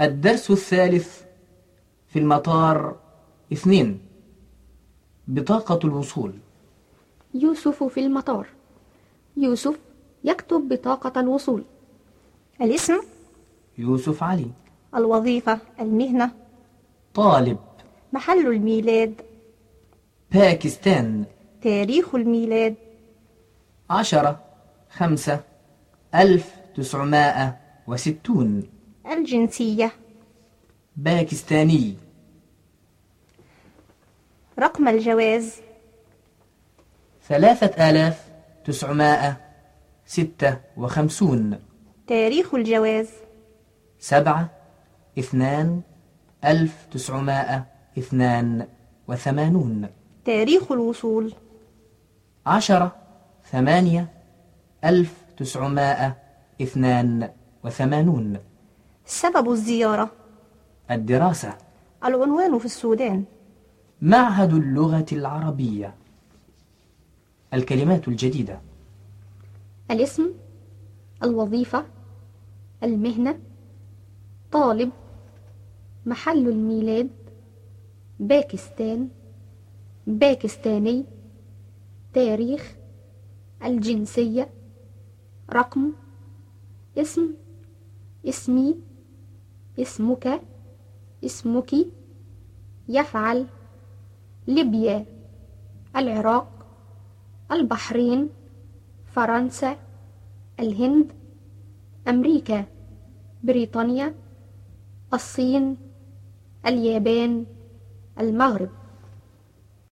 الدرس الثالث في المطار اثنين بطاقة الوصول. يوسف في المطار. يوسف يكتب بطاقة الوصول. الاسم؟ يوسف علي. الوظيفة؟ المهنة؟ طالب. محل الميلاد؟ باكستان. تاريخ الميلاد؟ عشرة خمسة ألف تسعمائة وستون. الجنسية. باكستاني. رقم الجواز. ثلاثة آلاف تسعمائة ستة وخمسون. تاريخ الجواز. سبعة اثنان ألف تسعمائة اثنان وثمانون. تاريخ الوصول. عشرة ثمانية ألف تسعمائة اثنان وثمانون. سبب الزيارة. الدراسة. العنوان في السودان. معهد اللغة العربية. الكلمات الجديدة. الاسم الوظيفة المهنة طالب محل الميلاد باكستان باكستاني تاريخ الجنسية رقم اسم اسمي اسمك اسمك يفعل ليبيا العراق البحرين فرنسا الهند أمريكا بريطانيا الصين اليابان المغرب.